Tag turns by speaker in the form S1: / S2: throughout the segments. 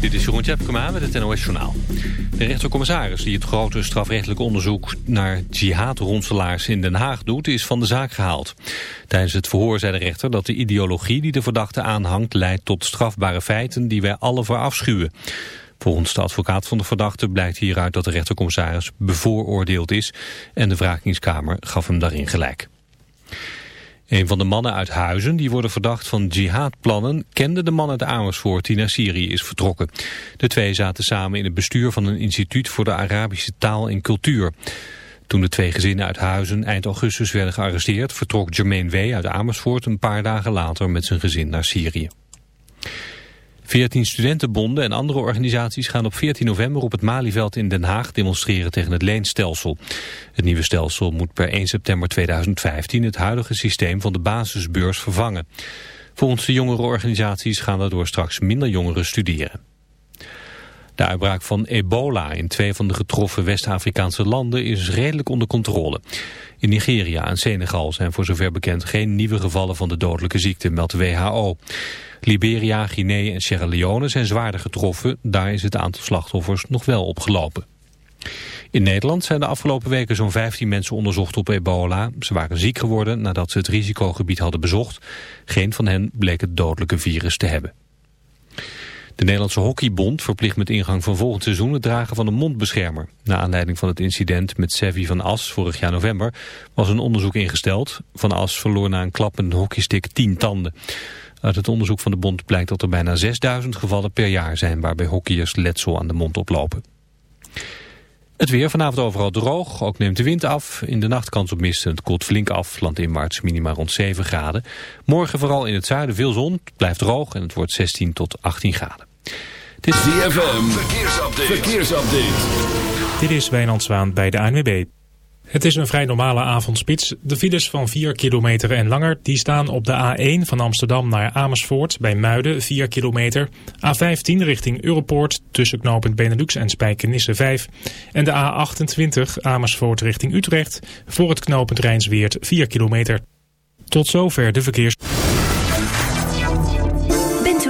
S1: Dit is Jeroen Tjepkema met het NOS Journaal. De rechtercommissaris die het grote strafrechtelijk onderzoek naar jihadronselaars in Den Haag doet, is van de zaak gehaald. Tijdens het verhoor zei de rechter dat de ideologie die de verdachte aanhangt leidt tot strafbare feiten die wij alle verafschuwen. Volgens de advocaat van de verdachte blijkt hieruit dat de rechtercommissaris bevooroordeeld is en de wrakingskamer gaf hem daarin gelijk. Een van de mannen uit Huizen, die worden verdacht van jihadplannen, kende de man uit Amersfoort die naar Syrië is vertrokken. De twee zaten samen in het bestuur van een instituut voor de Arabische taal en cultuur. Toen de twee gezinnen uit Huizen eind augustus werden gearresteerd, vertrok Jermaine W. uit Amersfoort een paar dagen later met zijn gezin naar Syrië. Veertien studentenbonden en andere organisaties gaan op 14 november op het Malieveld in Den Haag demonstreren tegen het leenstelsel. Het nieuwe stelsel moet per 1 september 2015 het huidige systeem van de basisbeurs vervangen. Volgens de jongere organisaties gaan daardoor straks minder jongeren studeren. De uitbraak van ebola in twee van de getroffen West-Afrikaanse landen is redelijk onder controle. In Nigeria en Senegal zijn voor zover bekend geen nieuwe gevallen van de dodelijke ziekte, meldt de WHO. Liberia, Guinea en Sierra Leone zijn zwaarder getroffen. Daar is het aantal slachtoffers nog wel opgelopen. In Nederland zijn de afgelopen weken zo'n 15 mensen onderzocht op ebola. Ze waren ziek geworden nadat ze het risicogebied hadden bezocht. Geen van hen bleek het dodelijke virus te hebben. De Nederlandse Hockeybond verplicht met ingang van volgend seizoen het dragen van een mondbeschermer. Na aanleiding van het incident met Sevi van As vorig jaar november was een onderzoek ingesteld. Van As verloor na een klap met een hockeystick 10 tanden. Uit het onderzoek van de bond blijkt dat er bijna 6000 gevallen per jaar zijn waarbij hockeyers letsel aan de mond oplopen. Het weer vanavond overal droog, ook neemt de wind af. In de nacht kans op mist het koelt flink af, landinwaarts minima rond 7 graden. Morgen vooral in het zuiden veel zon, het blijft droog en het wordt 16 tot 18 graden.
S2: Dit is ZFM, verkeersupdate.
S3: verkeersupdate. Dit is Wijnand Zwaan bij de ANWB. Het is een vrij normale avondspits. De files van 4 kilometer en langer die staan op de A1 van Amsterdam naar Amersfoort bij Muiden 4 kilometer. A15 richting Europoort tussen knooppunt Benelux en Spijkenisse 5. En de A28 Amersfoort richting Utrecht voor het knooppunt Rijnsweert 4 kilometer. Tot zover de verkeers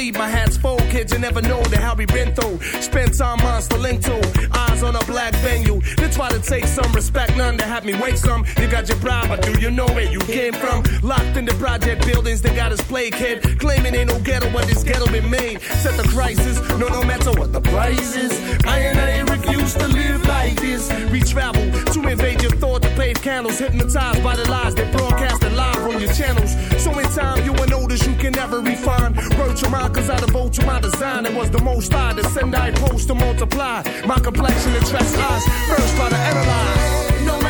S4: My hat's full, kids, you never know the how we been through. Spent time on Stalento, eyes on a black venue. They try to take some respect, none to have me wait some. You got your bribe, but do you know where you came from? Locked in the project buildings, they got us plague kid. Claiming ain't no ghetto, but this ghetto been made. Set the crisis, no, no matter what the price is. I and I refuse to live like this. We travel to invade your thought to pave candles, hypnotized by the lies they broadcasted live on your channels. So in time, you will notice you can never refine. Wrote your mind, cause I devote to my design. It was the most I to send, I post to multiply. My complexion attracts eyes, first try to analyze.
S5: No matter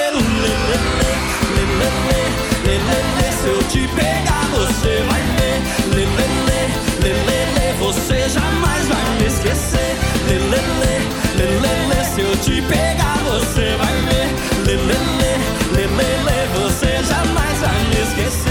S6: se eu te pegar, você vai ver. Lê, lê, lê, lê, lê, lê, você jamais vai me esquecer. Lê, lê, lê, lê, lê, lê, se eu te pegar, você vai ver. Lê, lê, lê, lê, lê, lê, você jamais vai me esquecer.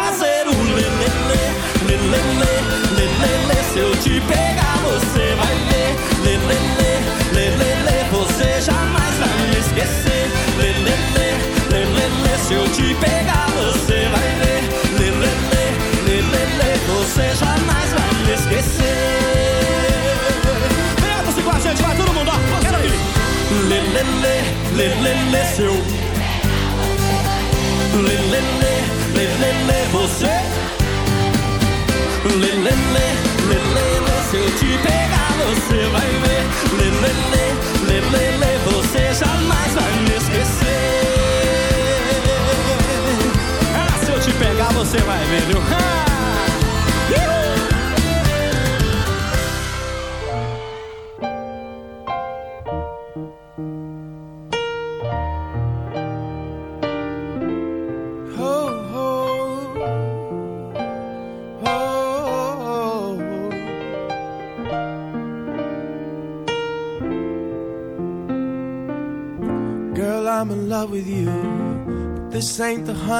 S6: eu te pegar, você vai ver. Lê, lê, lê, lê, lê, lê, você jamais vai me esquecer. Lê, lê, lê, lê, lê, lê, se eu te pegar, você vai ver. Lê, lê, lê, lê, lê, lê, você jamais vai me esquecer. Vem lá, você com a gente, vai todo mundo, ó.
S5: Quero aí. Lê,
S7: lê, lê, lê, lê, lê, seu. Lê, lê, lê.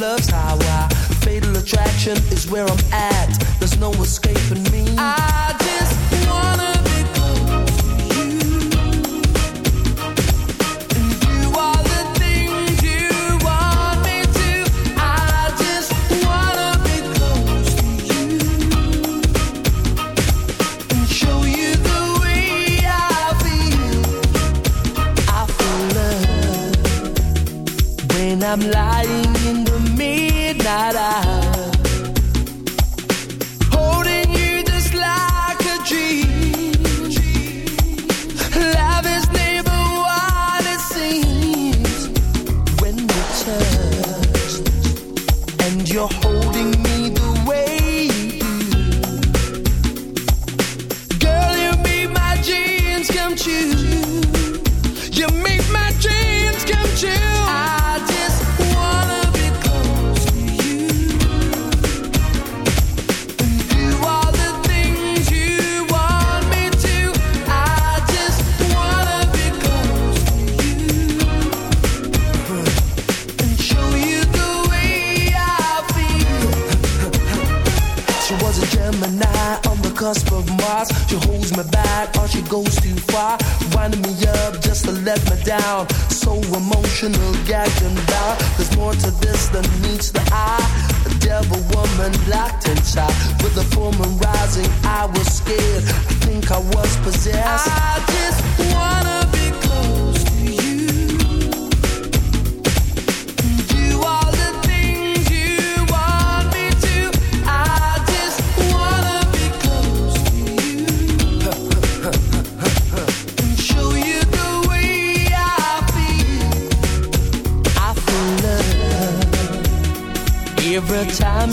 S7: love's
S8: how I. Fatal attraction is where I'm at. There's no escaping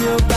S5: your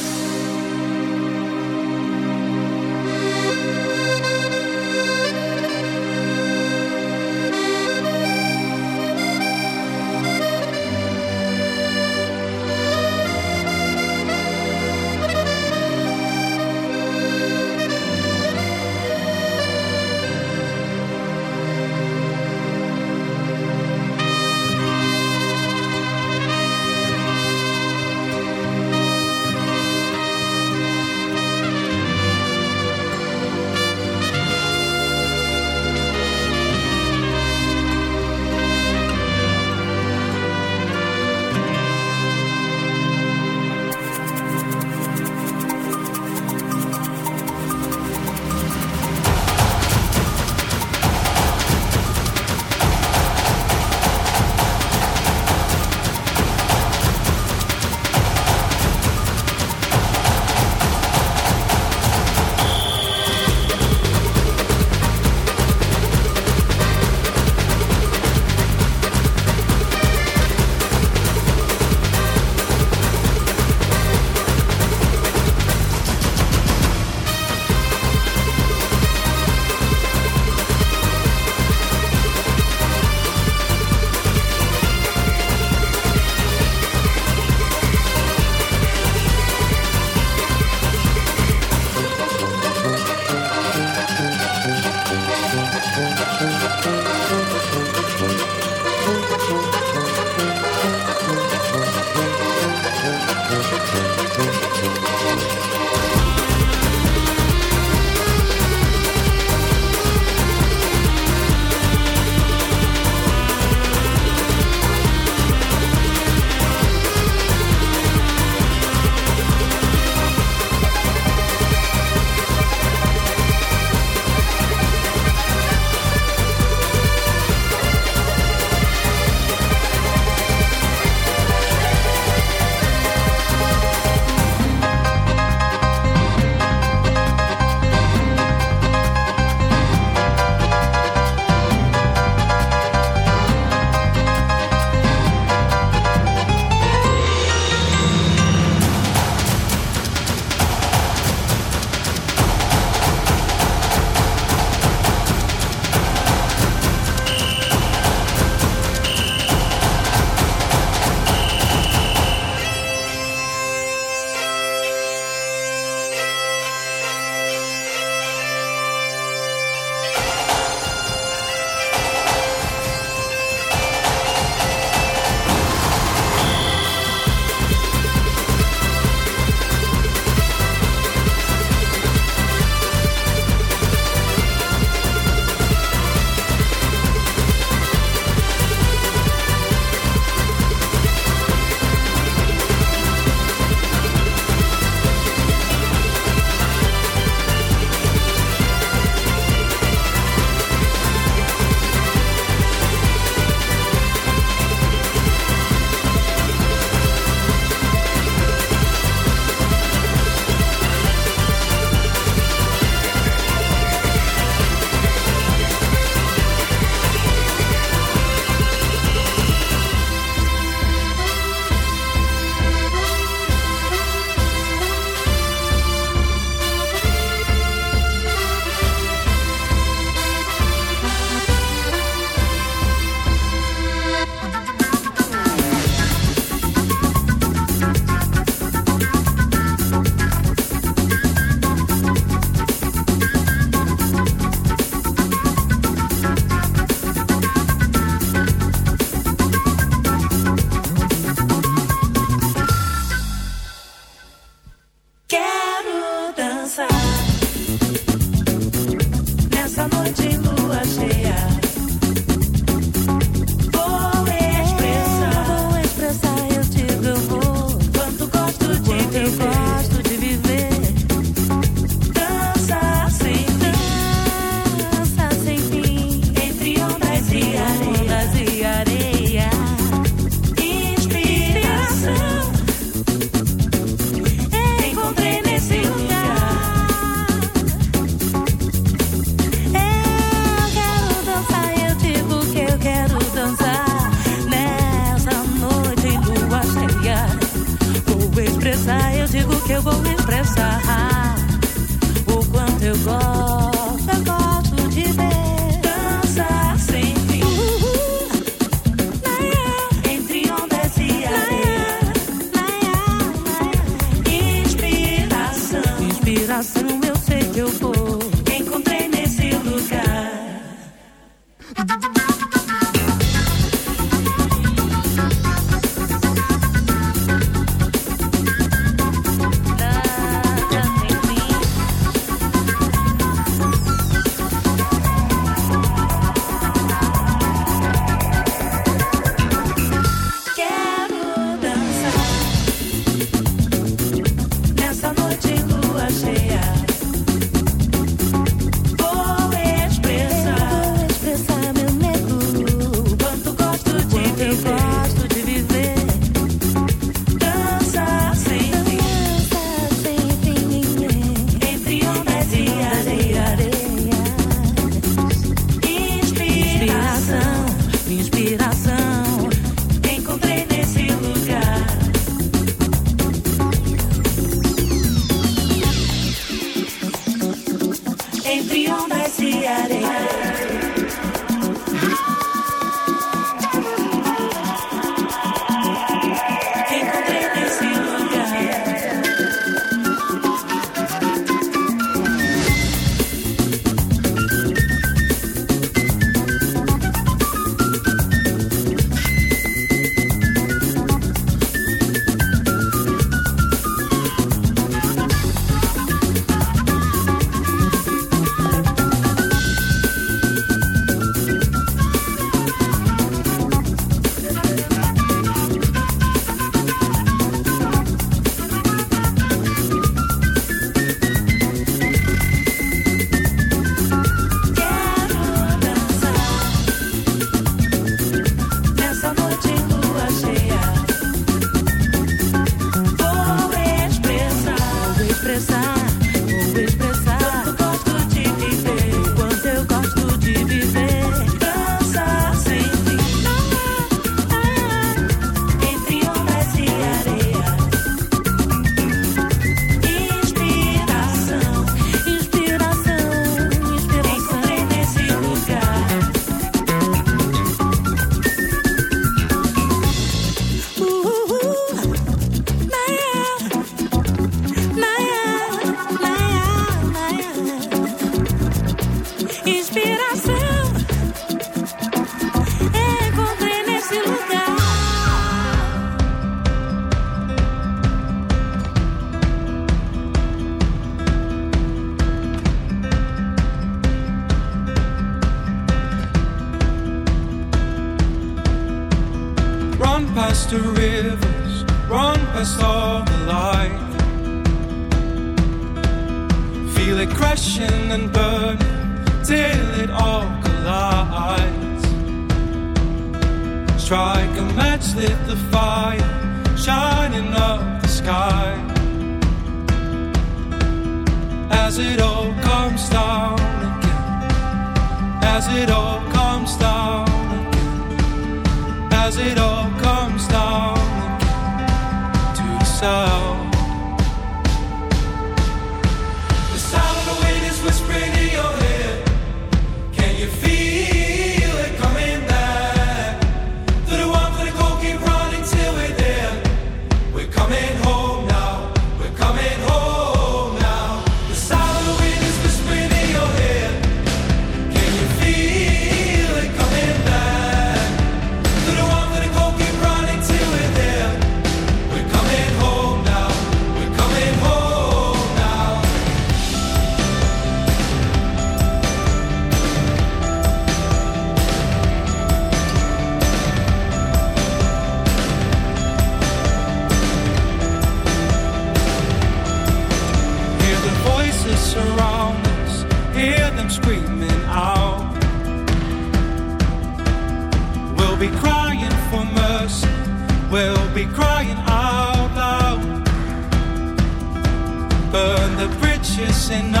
S9: and